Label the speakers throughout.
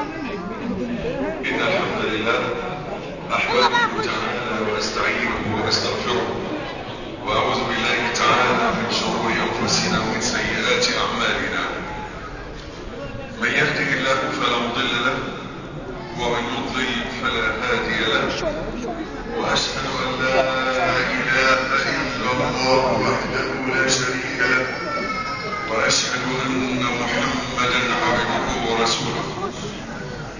Speaker 1: إن الحمد لله نحمده تعالى ونستعينه ونستغفره وأعوذ بالله تعالى من شرور أنفسنا ومن سيئات أعمالنا. من يهده الله فلا مضل له ومن يضلل فلا هادي له. وأشهد أن لا إله إلا الله وحده لا شريك له. وأشهد أن محمدا عبده ورسوله.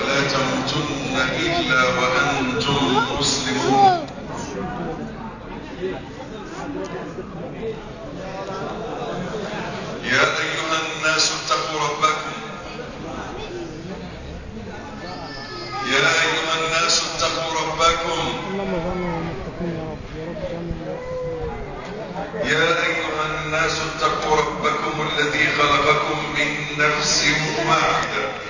Speaker 1: ولا تموتن إلا وأنتم مسلمون. يا أيها الناس اتقوا ربكم. يا أيها الناس اتقوا ربكم.
Speaker 2: يا
Speaker 1: أيها الناس اتقوا ربكم الذي خلقكم من نفس واحدة.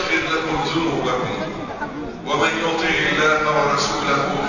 Speaker 1: ومن يطع الله ورسوله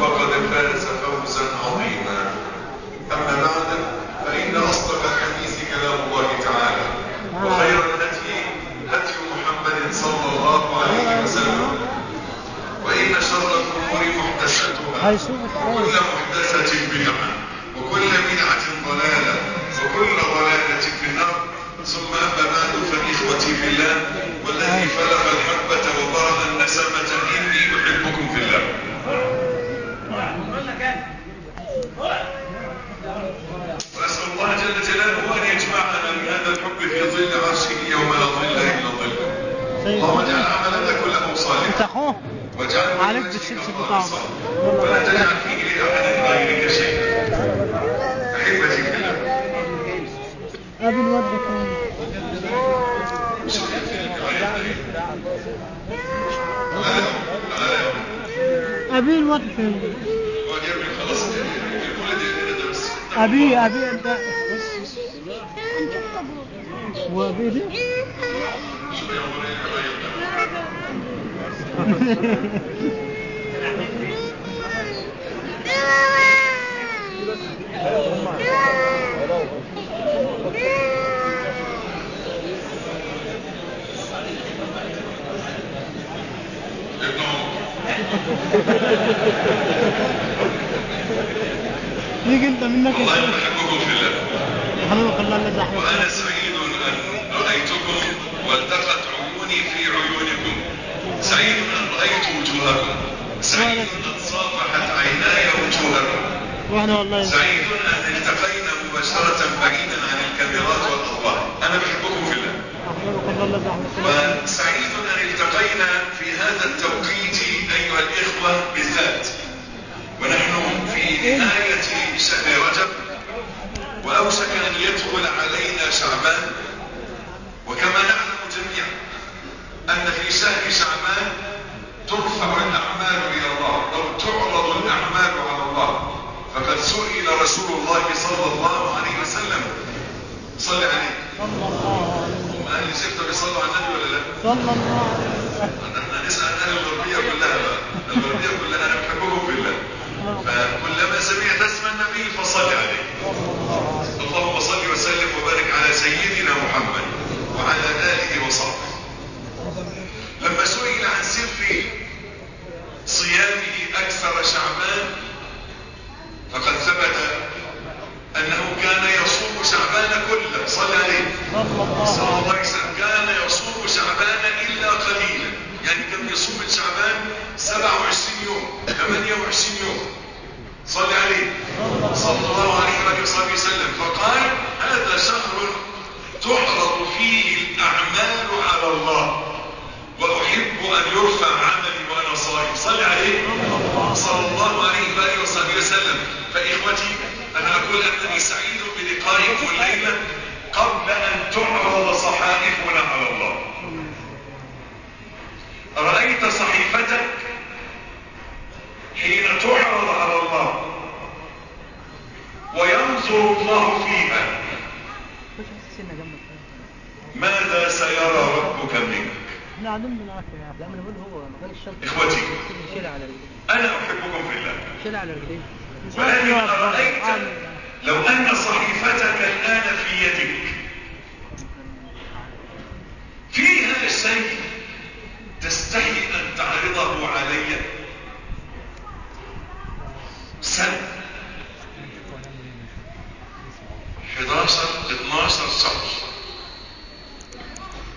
Speaker 1: 11 12 شهر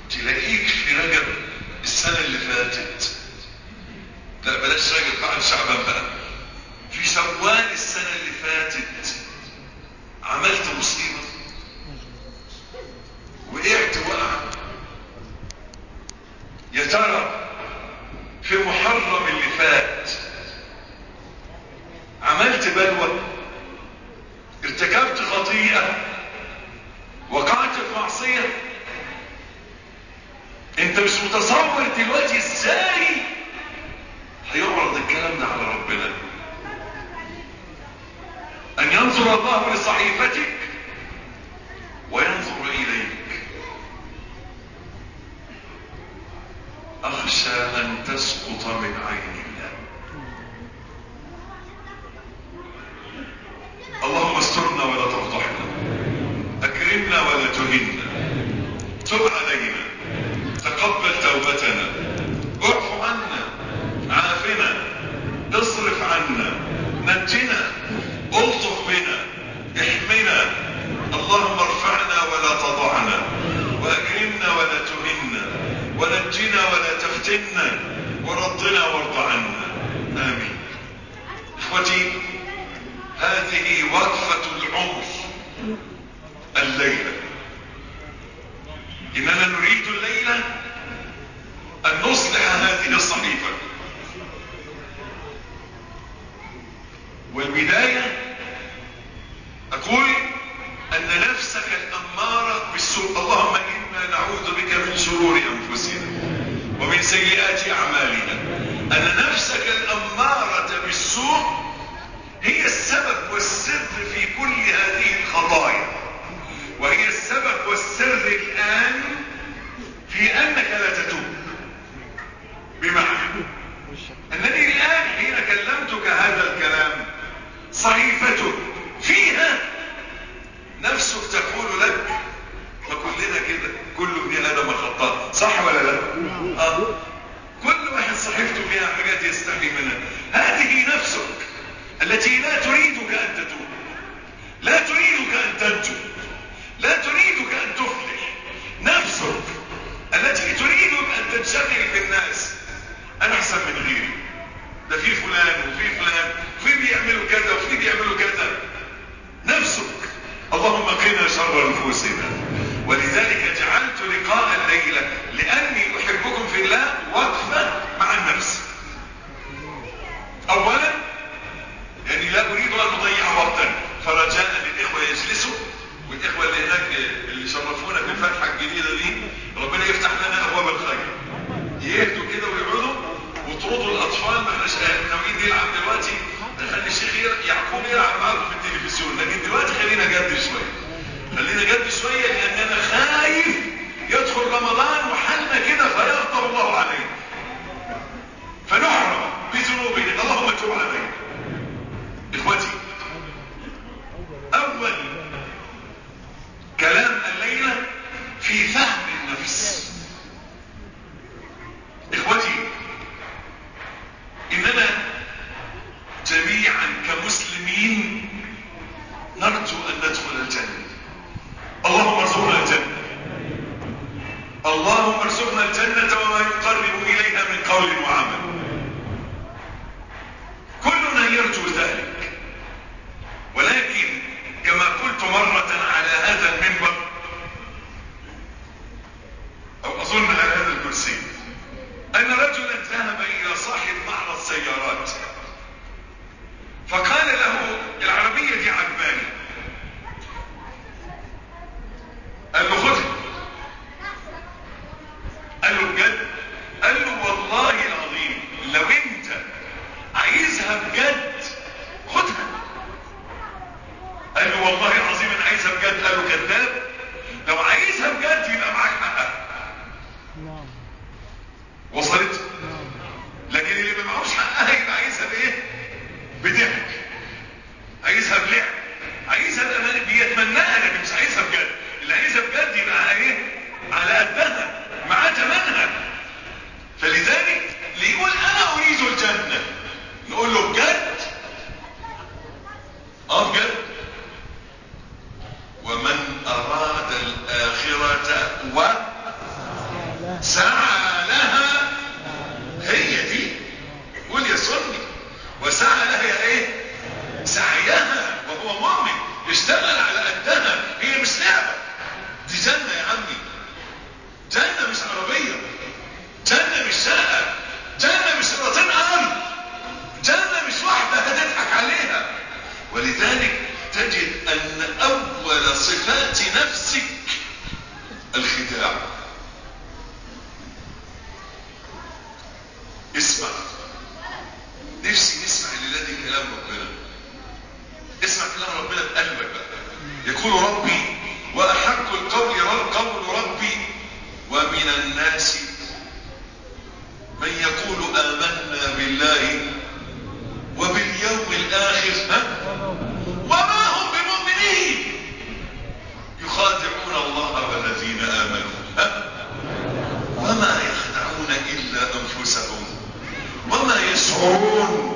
Speaker 1: تلاقيك في رجب السنة اللي فاتت. لا بلاش رجب بقى شعبان بقى. في شوال السنة اللي فاتت عملت مصيبة. وقعت وقع يا ترى في محرم اللي فات عملت بلوى؟ بسيط أنت مش متصور دلوقتي إزاي؟ هيعرض الكلام ده على ربنا. أن ينظر الله لصحيفتك لأن القدسي أن رجلا ذهب إلى صاحب معرض سيارات؟ 来了呀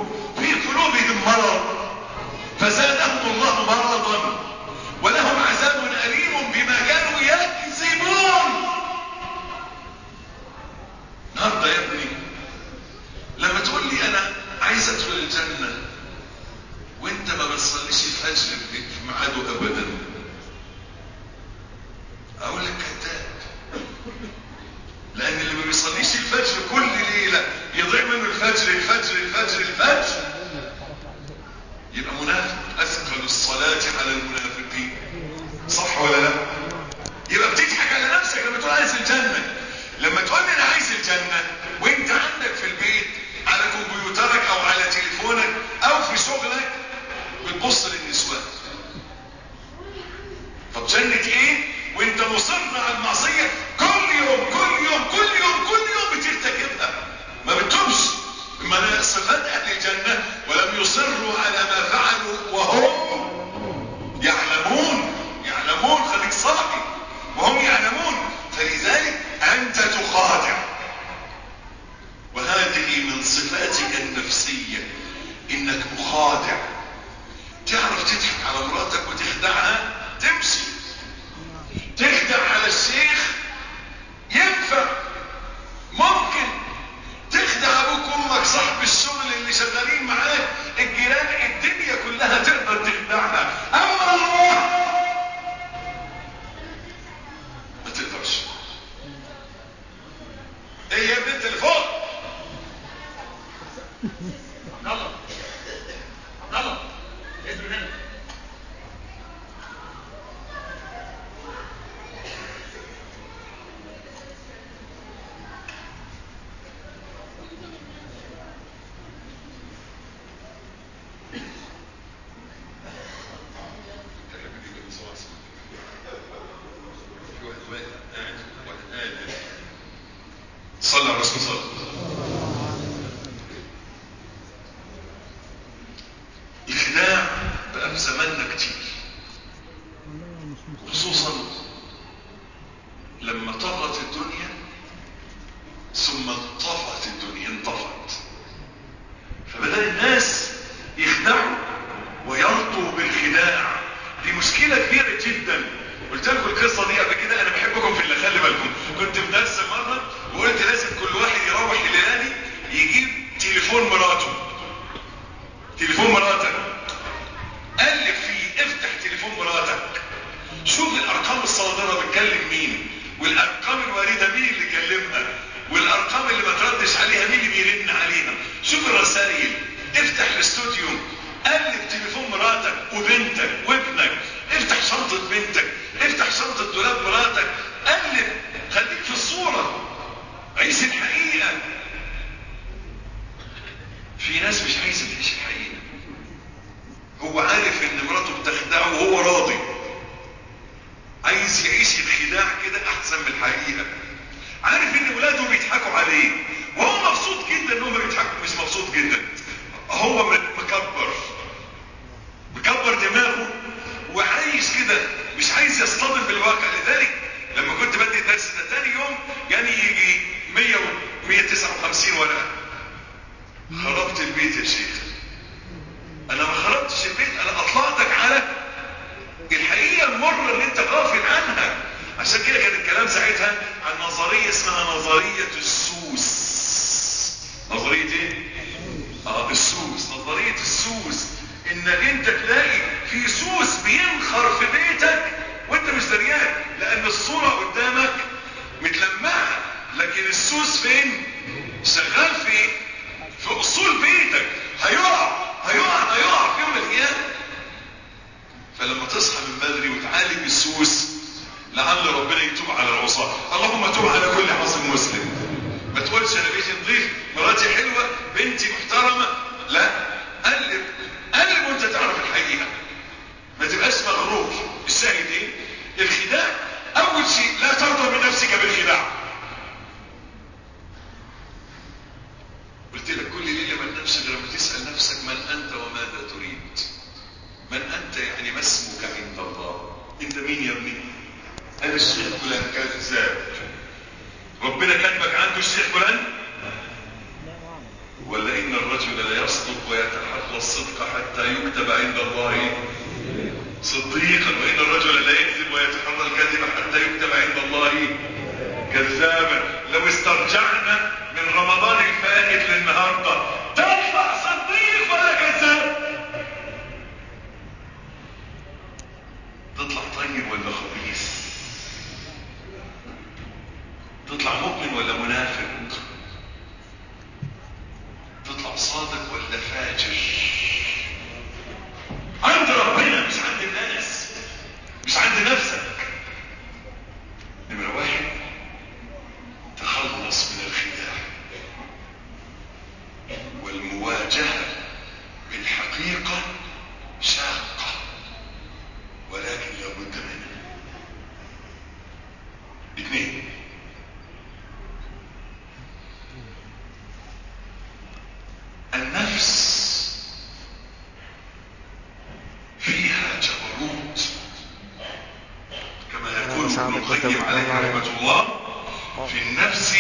Speaker 1: آه. في النفس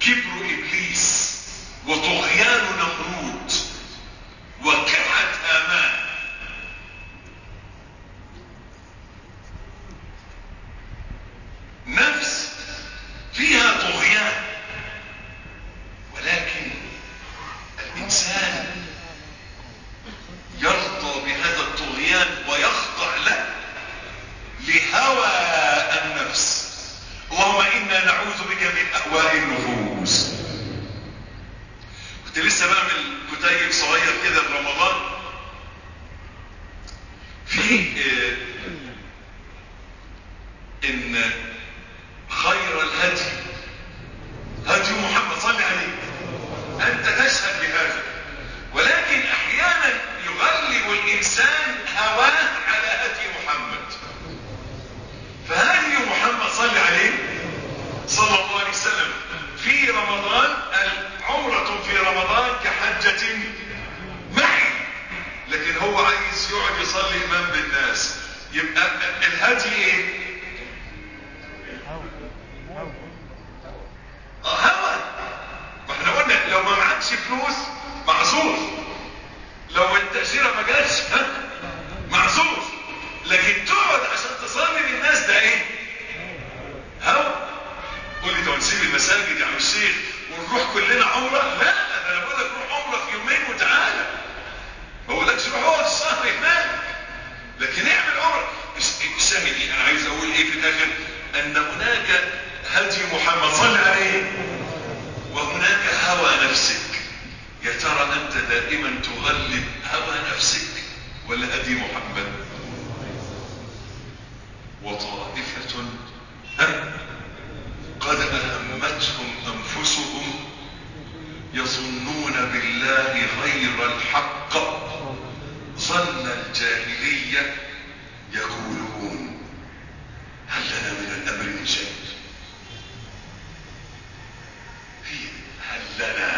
Speaker 1: كبر إبليس وطغيان نمرود وكعب يظنون بالله غير الحق. ظن الجاهلية يقولون هل لنا من الأمر من شيء؟ هل لنا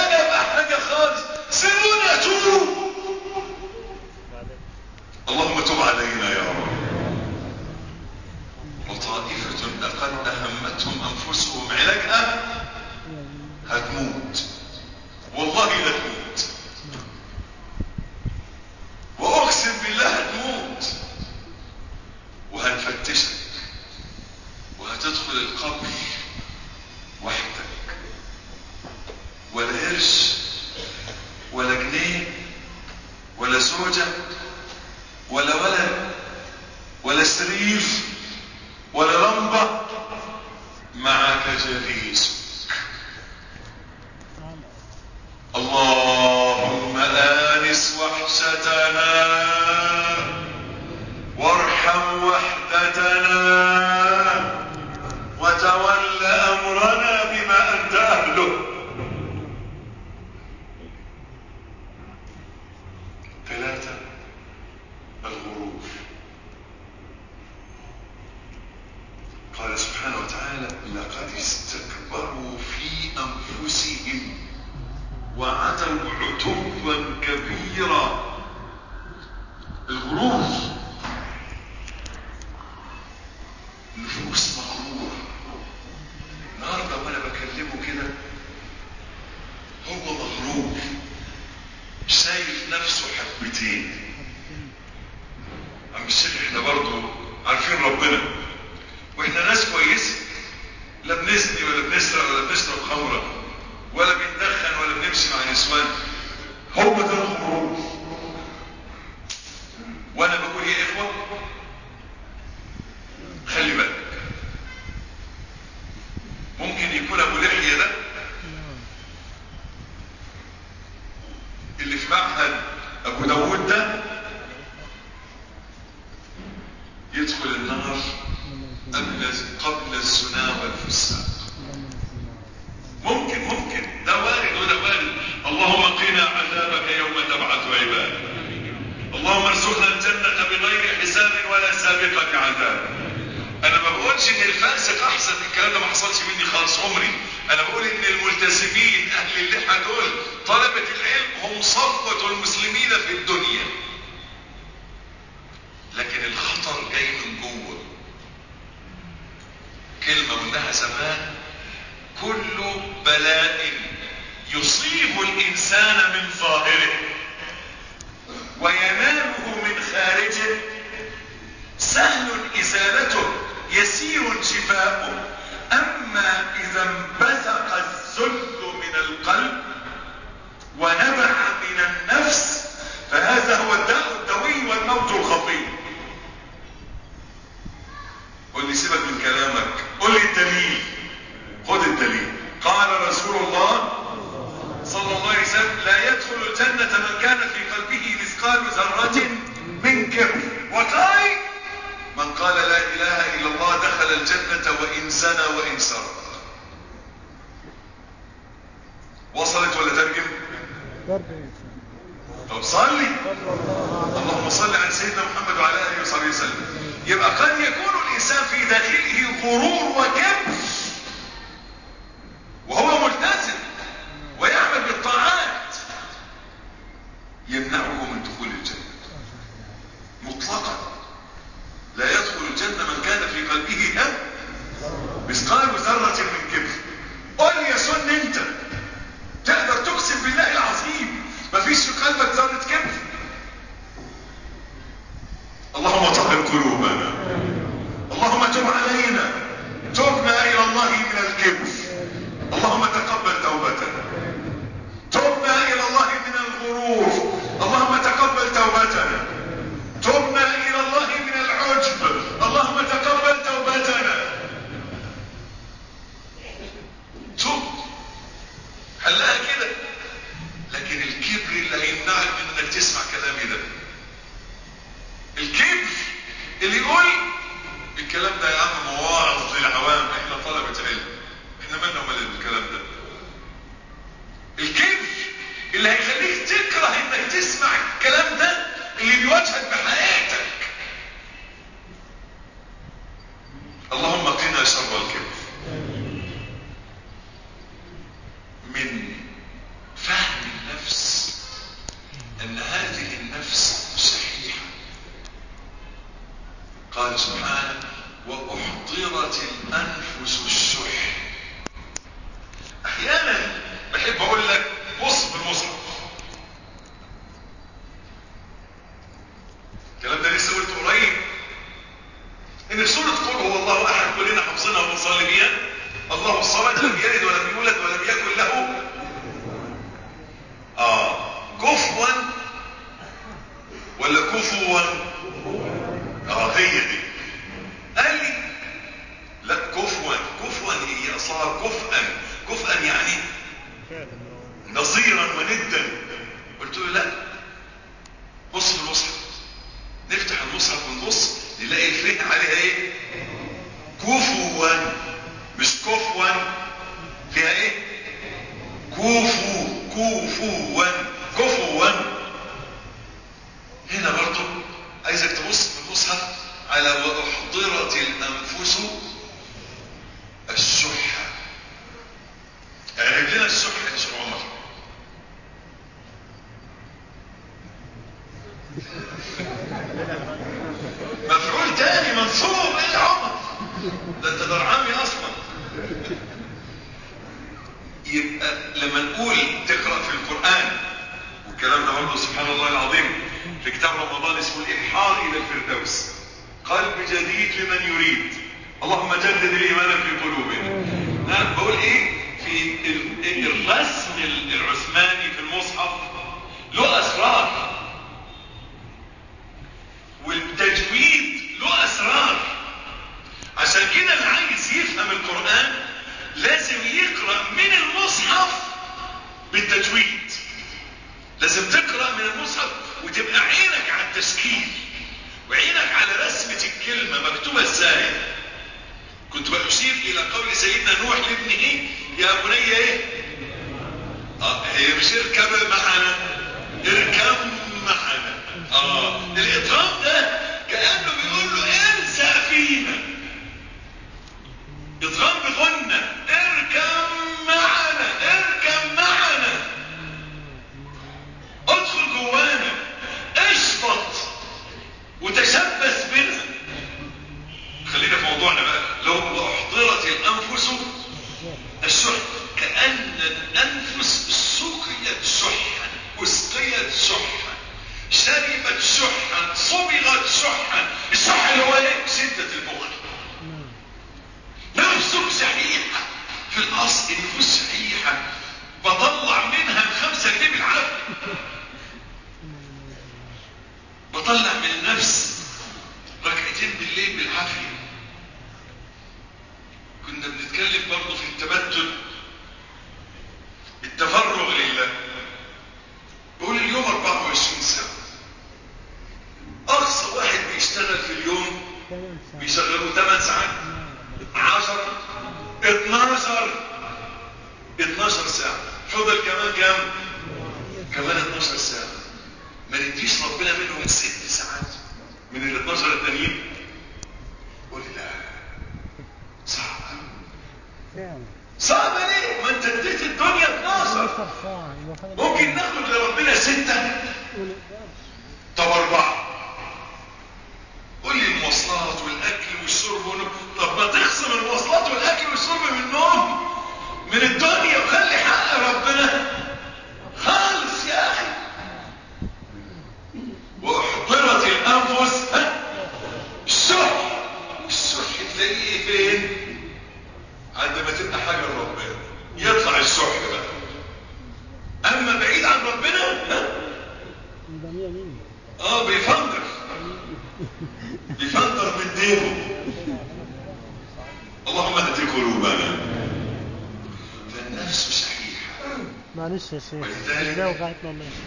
Speaker 1: ولذلك-
Speaker 2: ده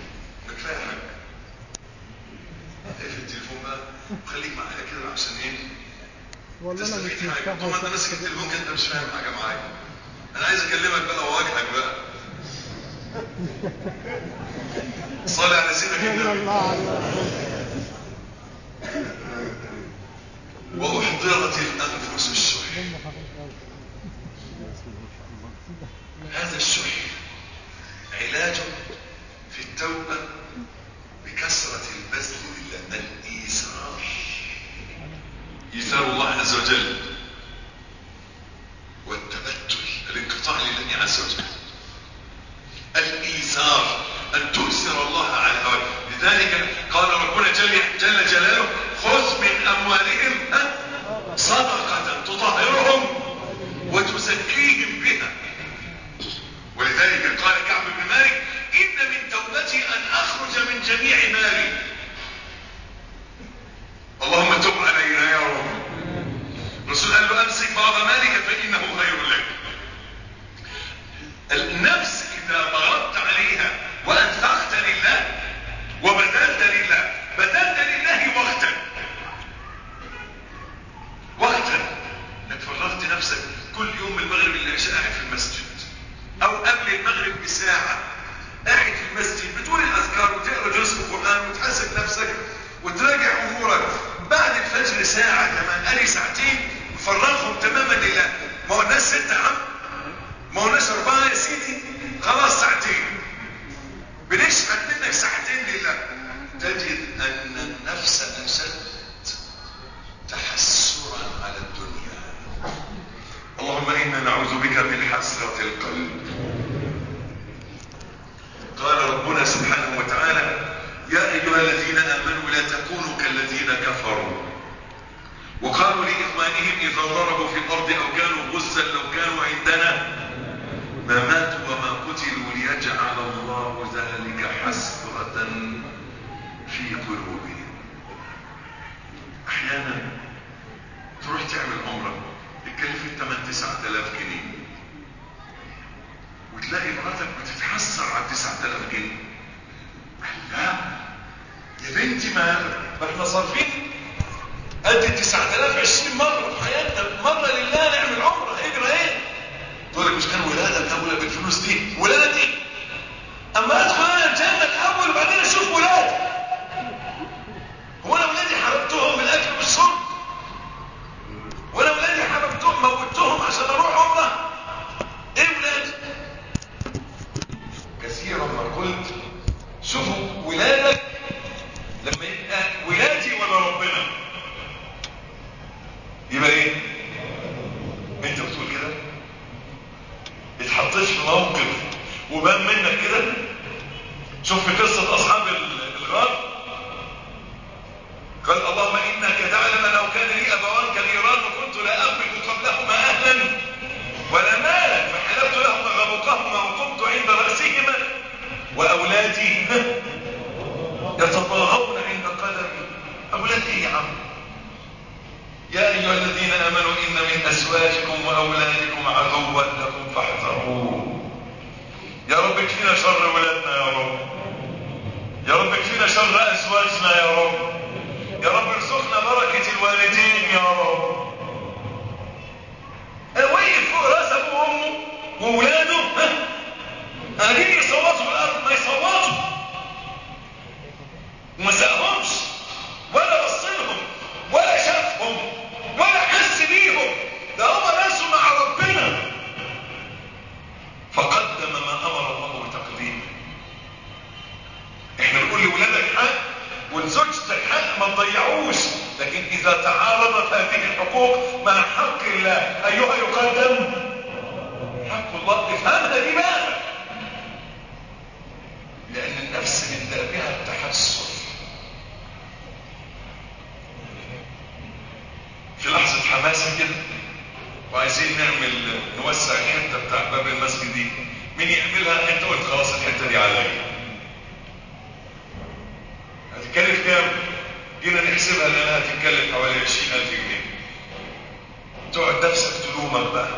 Speaker 1: تقعد نفسك تلومك بقى.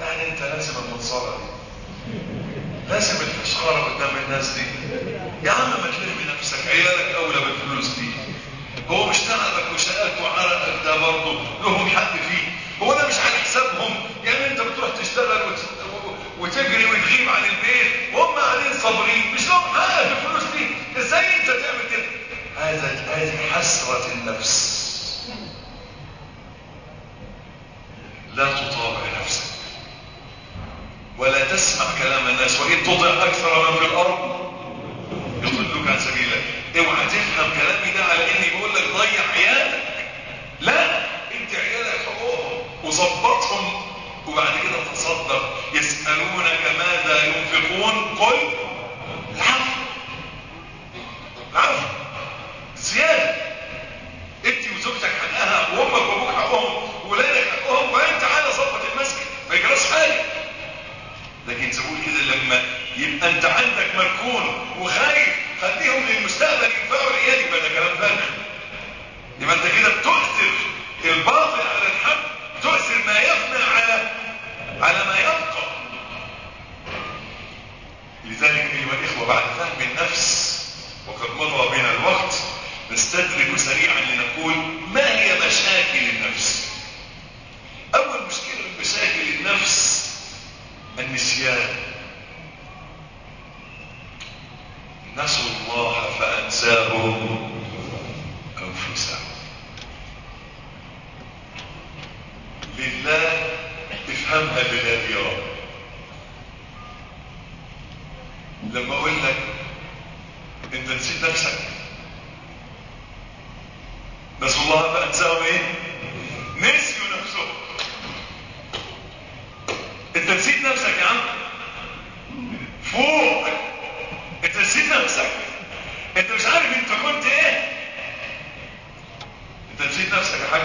Speaker 1: يعني انت لازم المنصرة دي. لازم الفشخرة قدام الناس دي. يا عم ما تلم نفسك عيالك أولى بالفلوس دي. هو مش تعبك وشقاك وعرقك ده برضه لهم حق فيه. هو أنا مش على حسابهم. يعني انت بتروح تشتغل وت... وتجري وتغيب عن البيت. وهم قاعدين صابرين مش لهم حق في الفلوس دي. إزاي انت تعمل كده؟ هذا هذه حسرة النفس. لا تطاوع نفسك. ولا تسمع كلام الناس. وإن تطع أكثر من في الأرض يضلوك عن سبيل الله اوعى تفهم كلامي ده على إني بقول لك ضيع عيالك. لا انت عيالك حقوقهم. وظبطهم وبعد كده تصدق. يسألونك ماذا ينفقون؟ قل أنت عندك مركون وخايف خليهم للمستقبل ينفعوا عيالي يبقى ده كلام فارغ يبقى أنت كده بتؤثر الباطل على الحق تؤثر ما يفنى على على ما يبقى. لذلك أيها الإخوة بعد فهم النفس وقد مضى بنا الوقت نستدرك سريعا لنقول ما هي مشاكل النفس؟ أول مشكلة من مشاكل النفس النسيان نسوا الله فانساهم أنفسهم. لله افهمها لله يا رب. لما أقول لك انت نسيت نفسك نسوا الله فانساهم إيه؟ نسيوا نفسهم. انت نسيت نفسك يا عم. فوق. انت نسيت نفسك. انت مش عارف انت كنت إيه. انت نسيت نفسك يا حاج.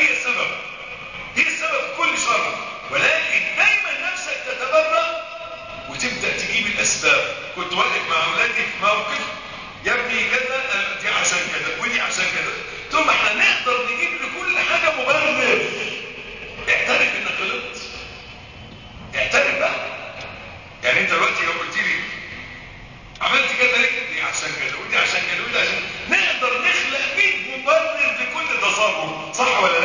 Speaker 1: هي السبب. هي السبب كل شر. ولكن دايما نفسك تتبرأ وتبدأ تجيب الأسباب. كنت واقف مع أولادي في موقف يا ابني كذا آه، دي عشان كذا ودي عشان كذا. ثم إحنا نقدر نجيب لكل حاجة مبرر. اعترف إنك غلطت. اعترف بقى. يعني أنت دلوقتي لو قلت لي عملت كذا ليه؟ دي عشان كذا ودي عشان كذا ودي عشان نقدر نخلق 100 مبرر لكل تصرف. صح ولا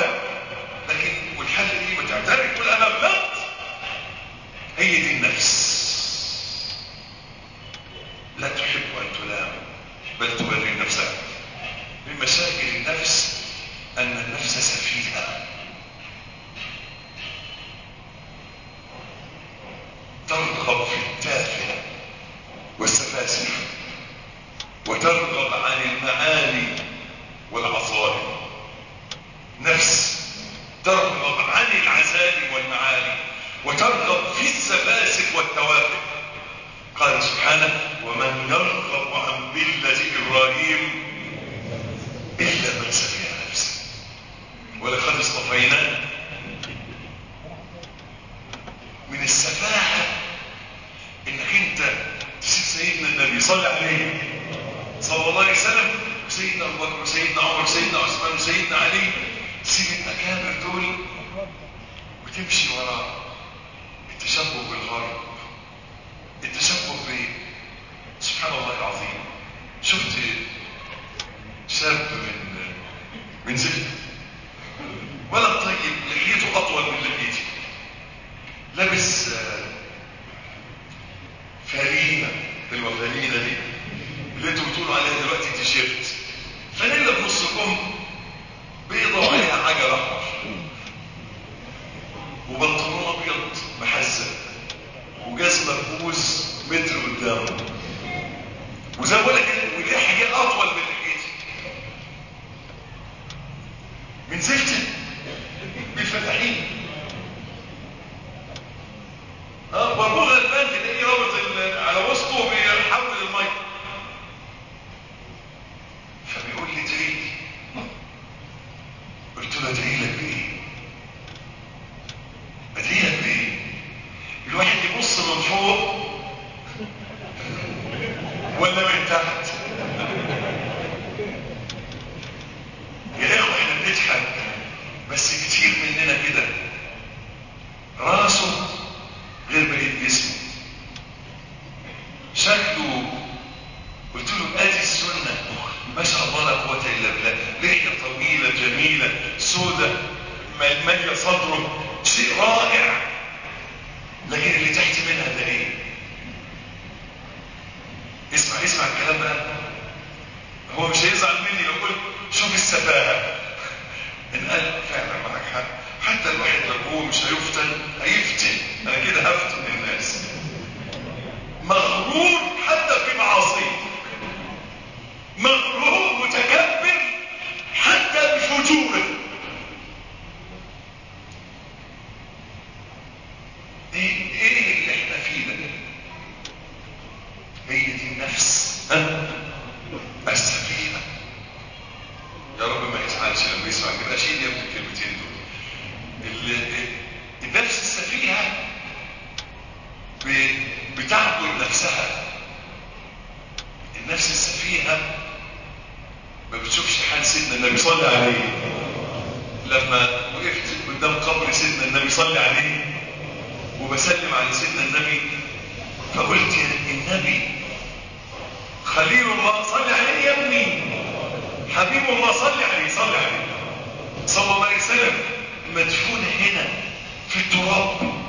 Speaker 1: فقلت النبي خليل الله صلي عليه يا ابني. حبيب الله صلي عليه صلي عليه. صلى الله عليه وسلم. مدفون هنا في التراب.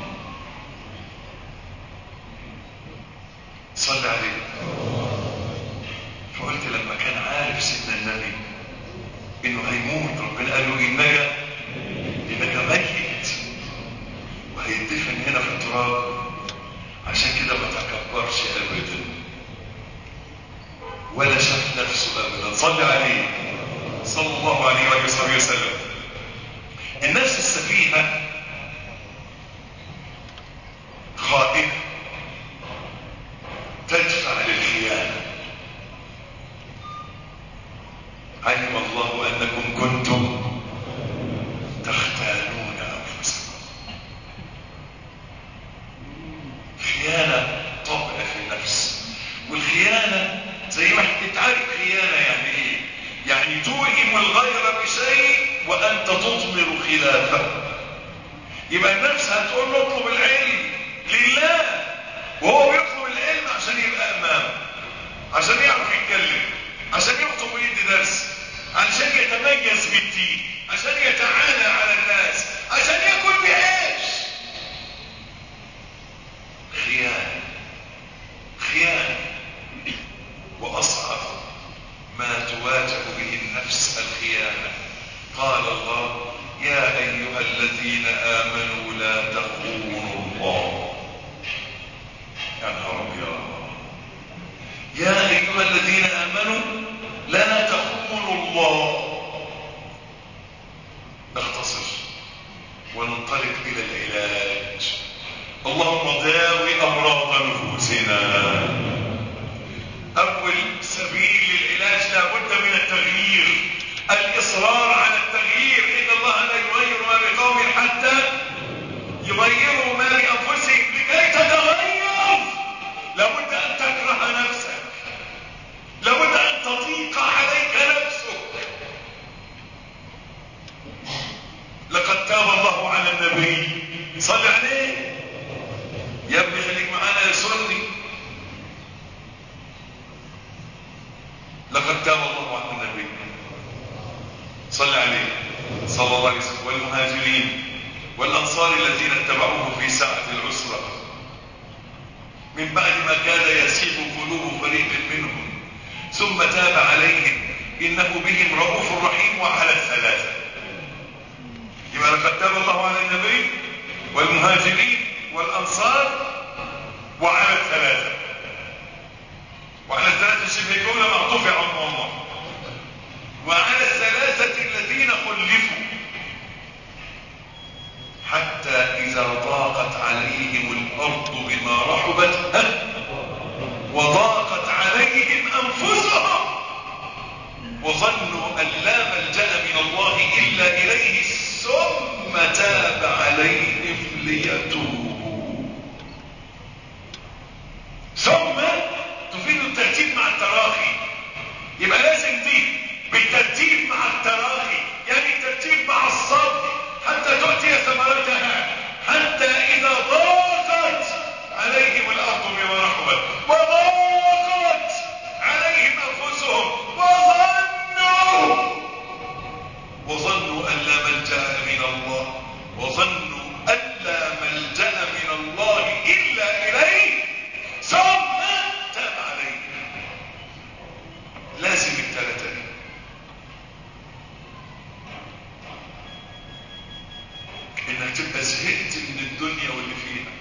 Speaker 1: هتبقى زهقت من الدنيا واللي فيها.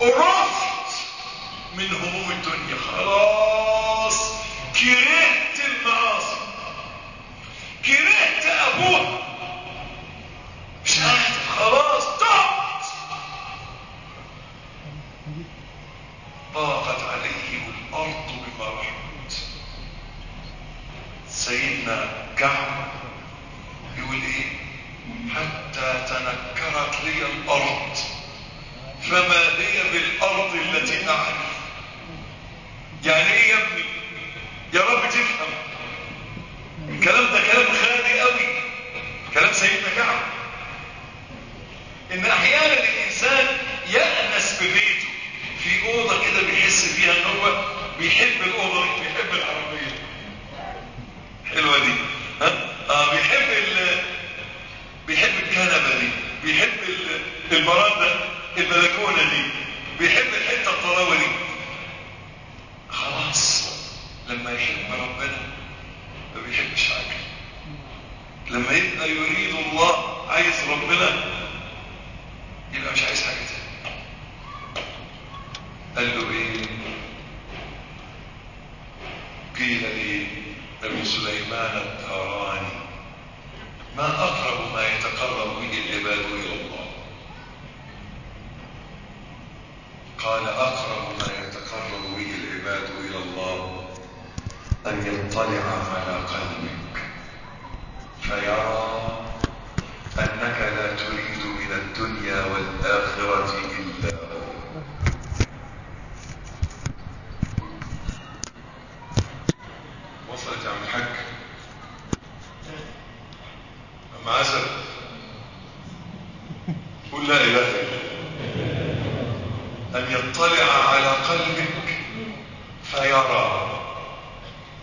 Speaker 1: قرفت من هموم الدنيا. خلاص كرهت قل لا إله إلا أن يطلع على قلبك فيرى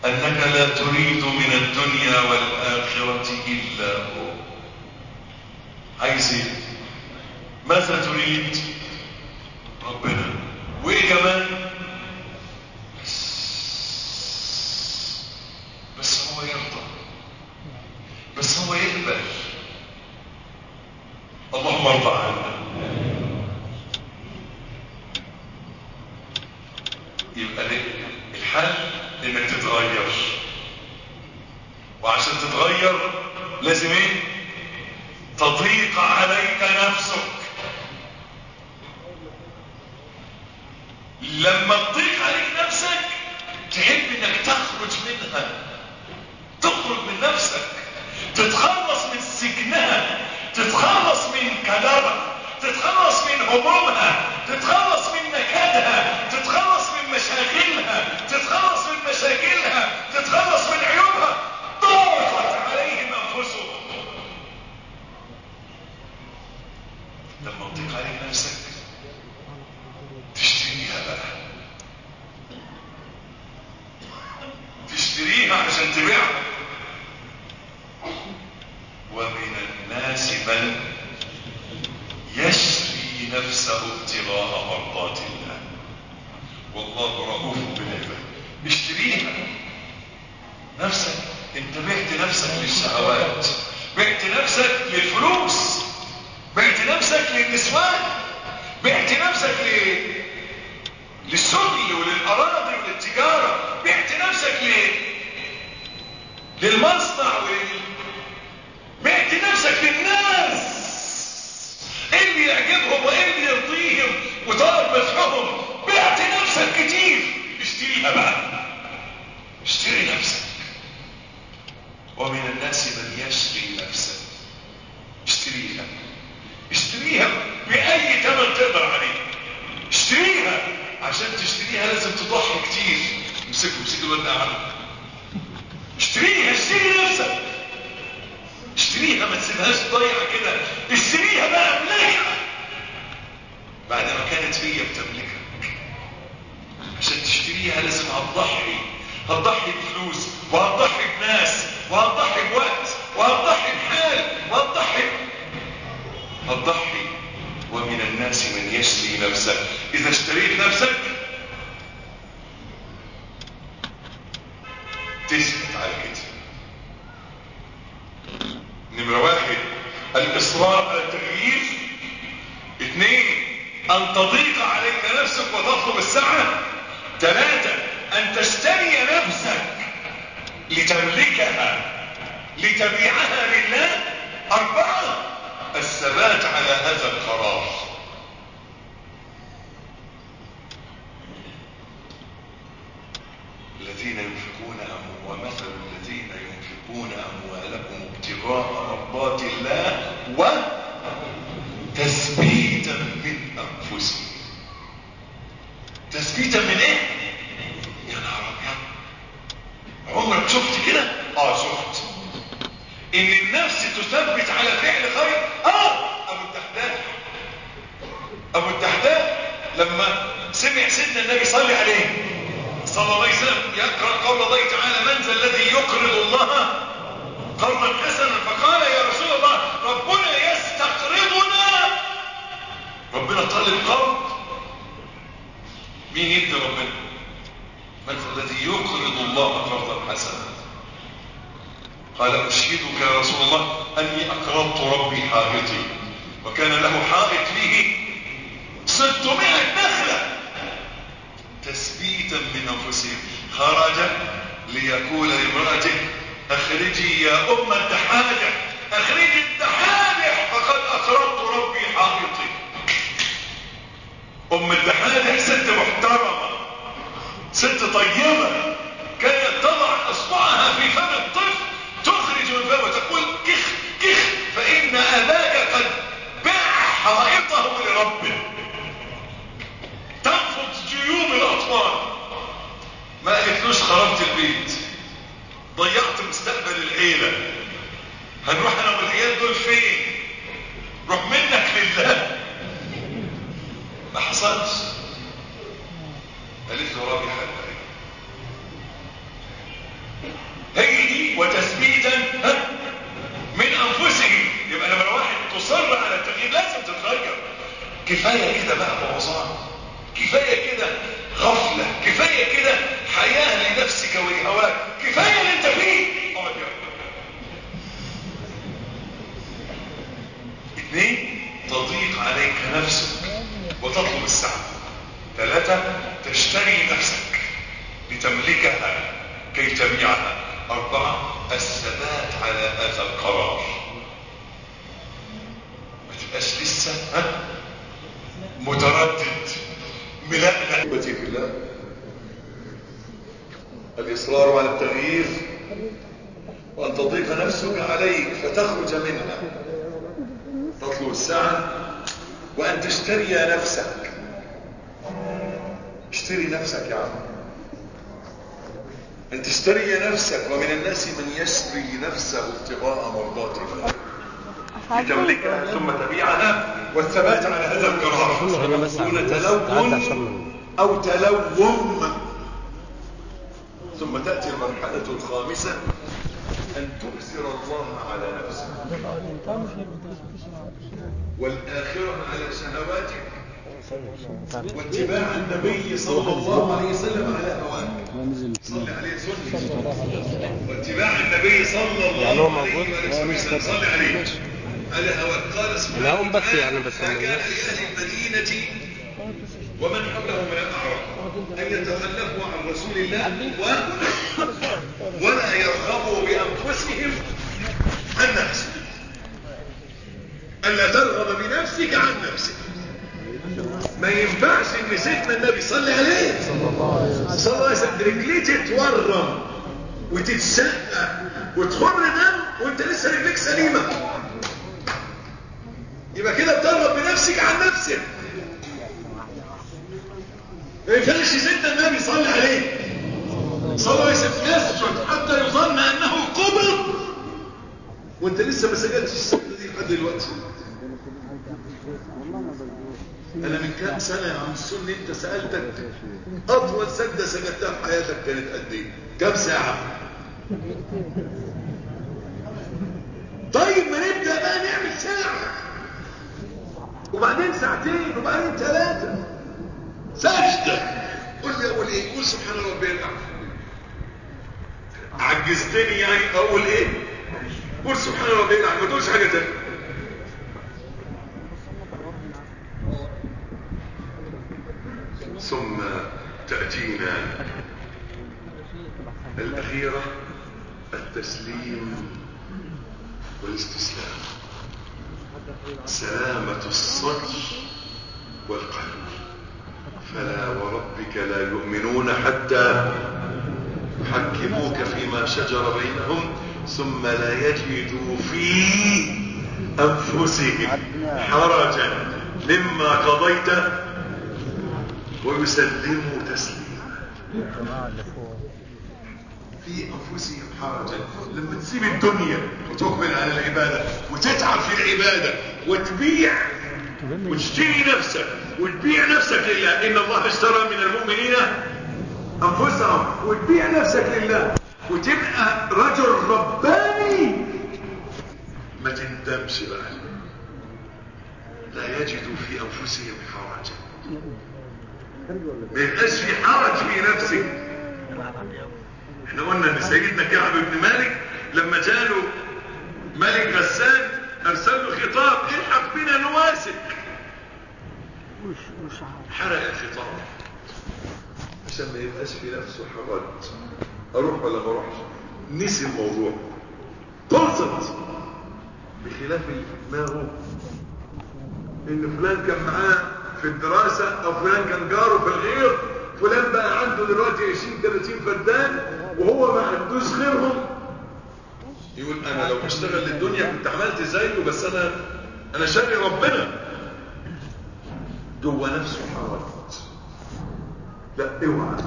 Speaker 1: أنك لا تريد من الدنيا والآخرة إلا هو. عايزين ماذا تريد؟ ربنا. وإيه كمان؟ من الذي يقرض الله قرضا حسنا؟ قال أشهدك يا رسول الله أني أقرضت ربي حائطي وكان له حائط فيه ستمائة نخلة. تثبيتا من أنفسهم خرج ليقول لامرأته أخرجي يا أم الدحاجة أخرجي الدحادح فقد أقرضت ربي حائطي. أم محترمة ست طيبة كانت تضع إصبعها في فم الطفل تخرج من فمه وتقول كخ كخ فإن أباك قد باع حائطه لربه. تنفض جيوب الأطفال. ما قالتلوش خربت البيت. ضيعت مستقبل العيلة. هنروح أنا والعيال دول فين؟ روح منك لله. ما حصلش. حبيبي هي دي وتثبيتا؟ من انفسهم يبقى لما الواحد تصر على التغيير لازم تتغير. كفاية كده بقى بوظان كفاية كده غفلة. كفاية كده حياة لنفسك ولهواك. كفاية اللي انت فيه. اقعد. اثنين تضيق عليك نفسك وتطلب السعه ثلاثة تشتري نفسك لتملكها كي تبيعها أربعة الثبات على هذا القرار. ما تبقاش لسه متردد. ملألأ أحبتي في الله. الإصرار على التغيير وأن تضيق نفسك عليك فتخرج منها. تطلب الساعة وأن تشتري نفسك. اشتري نفسك يا عم. أن تشتري نفسك ومن الناس من يشتري نفسه ابتغاء مرضات الله. لتملكها ثم تبيعها. والثبات على هذا القرار. دون تلون أو تلوم. ثم تأتي المرحلة الخامسة أن تؤثر الله على نفسك. والآخرة على شهواتك. واتباع النبي صلى الله عليه وسلم على هواك صلى عليه سنة. واتباع النبي صلى الله
Speaker 2: يعني
Speaker 1: عليه؟ وسلم صلى عليه. على هواك قال سبحانه
Speaker 2: لا، هم بس يعني بس
Speaker 1: كان لأهل المدينة ومن حولهم من الأعراب. أن يتخلفوا عن رسول الله و... ولا يرغبوا بأنفسهم عن نفسك ألا ترغب بنفسك عن نفسك. ما ينفعش إن سيدنا النبي صلى عليه. صلى الله عليه وسلم. رجليه تتورم وتتشقق وتخر دم وانت لسه رجليك سليمة؟ يبقى كده بترغب بنفسك عن نفسك. ما ينفعش سيدنا النبي صلى عليه. صلى الله عليه وسلم يسجد حتى يظن أنه قبض وانت لسه ما سجدتش السجدة دي لحد دلوقتي. أنا من كام سنة يا عم السني أنت سألتك أطول سجدة سجدتها في حياتك كانت قد إيه؟ كام ساعة؟ طيب ما نبدأ بقى نعمل ساعة. وبعدين ساعتين وبعدين ثلاثة. سجدة. قول لي أقول إيه؟ قول سبحان ربي الاعلى عجزتني يعني أقول إيه؟ قول سبحان ربي الاعلى ما تقولش حاجة تانية. ثم تأتينا الأخيرة التسليم والاستسلام. سلامة الصدر والقلب. فلا وربك لا يؤمنون حتى يحكموك فيما شجر بينهم ثم لا يجدوا في أنفسهم حرجا مما قضيت ويسلموا تسليما. في أنفسهم حرجا لما تسيب الدنيا وتقبل على العبادة وتتعب في العبادة وتبيع وتشتري نفسك وتبيع نفسك لله. إن الله اشترى من المؤمنين أنفسهم. وتبيع نفسك لله. وتبقى رجل رباني. ما تندمش بقى لا يجدوا في أنفسهم حرجا. ما يبقاش في حرج في نفسك. إحنا قلنا إن سيدنا كعب بن مالك لما جاله ملك غسان أرسل له خطاب الحق بنا نواسك. حرق الخطاب. عشان ما يبقاش في نفسه حرج أروح ولا ما أروحش؟ نسي الموضوع. خلصت بخلاف اللي في دماغه إن فلان كان معاه في الدراسة أو فلان كان جاره في الغير فلان بقى عنده دلوقتي 20 30 فدان وهو ما عندوش غيرهم. يقول أنا لو بشتغل للدنيا كنت عملت زيه بس أنا أنا شاري ربنا. جوه نفسه حرج لا اوعى.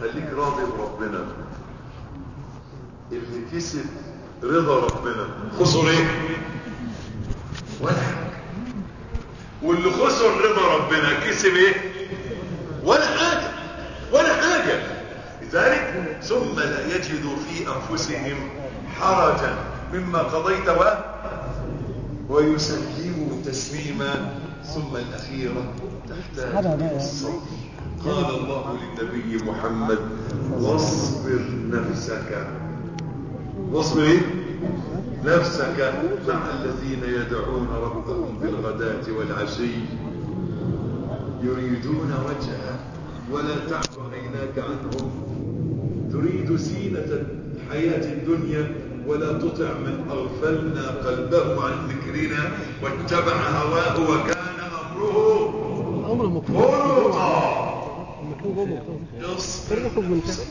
Speaker 1: خليك راضي بربنا. اللي كسب رضا ربنا. خسر إيه؟ ولا حاجة. واللي خسر رضا ربنا كسب إيه؟ ولا حاجة ولا حاجة. لذلك ثم لا يجدوا في أنفسهم حرجا مما قضيت و ويسلموا تسليما. ثم الأخيرة تحتاج الصبر قال الله للنبي محمد واصبر نفسك. واصبر إيه؟ نفسك مع الذين يدعون ربهم بالغداة والعشي. يريدون وجهه ولا تعد عيناك عنهم. تريد زينة الحياة الدنيا ولا تطع من أغفلنا قلبه عن ذكرنا واتبع هواه وكان أمره فرطا
Speaker 2: هو مطلوب
Speaker 1: يصبر
Speaker 2: فرقه من
Speaker 1: نفسه.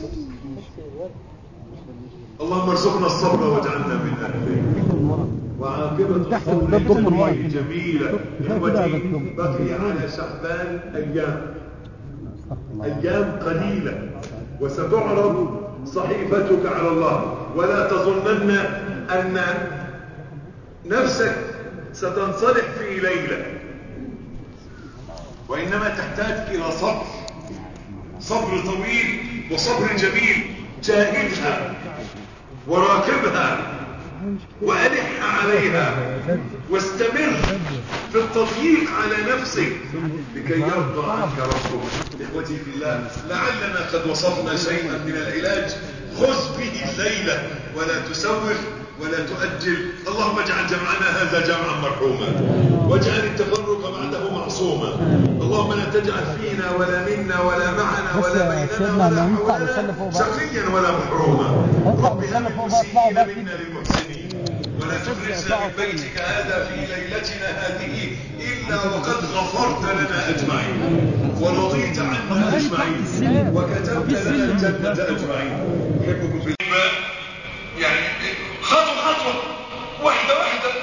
Speaker 1: اللهم ارزقنا الصبر واجعلنا من أهله. وعاقبة الصبر. جميلة.
Speaker 2: بكتب.
Speaker 1: بقي على شعبان أيام. أيام قليلة. وستعرض صحيفتك على الله. ولا تظنن أن نفسك ستنصلح في ليلة. وإنما تحتاج إلى صبر. صبر طويل وصبر جميل. جاهدها وراقبها وألح عليها واستمر في التضييق على نفسك لكي يرضى عنك ربك إخوتي في الله لعلنا قد وصفنا شيئا من العلاج. خذ به الليلة ولا تسوف ولا تؤجل. اللهم اجعل جمعنا هذا جمعا مرحوما. واجعل التفرق بعده معصوما. اللهم لا تجعل فينا ولا منا ولا معنا ولا بيننا ولا
Speaker 2: ما
Speaker 1: حولنا. شقيا ولا محروما رب هب المسيئين. منا للمحسنين ولا تخرجنا من بيتك هذا في ليلتنا هذه إلا وقد غفرت لنا أجمعين ورضيت عنا أجمعين وكتبت لنا الجنة أجمعين أحبكم في يعني خطوة خطوة واحدة واحدة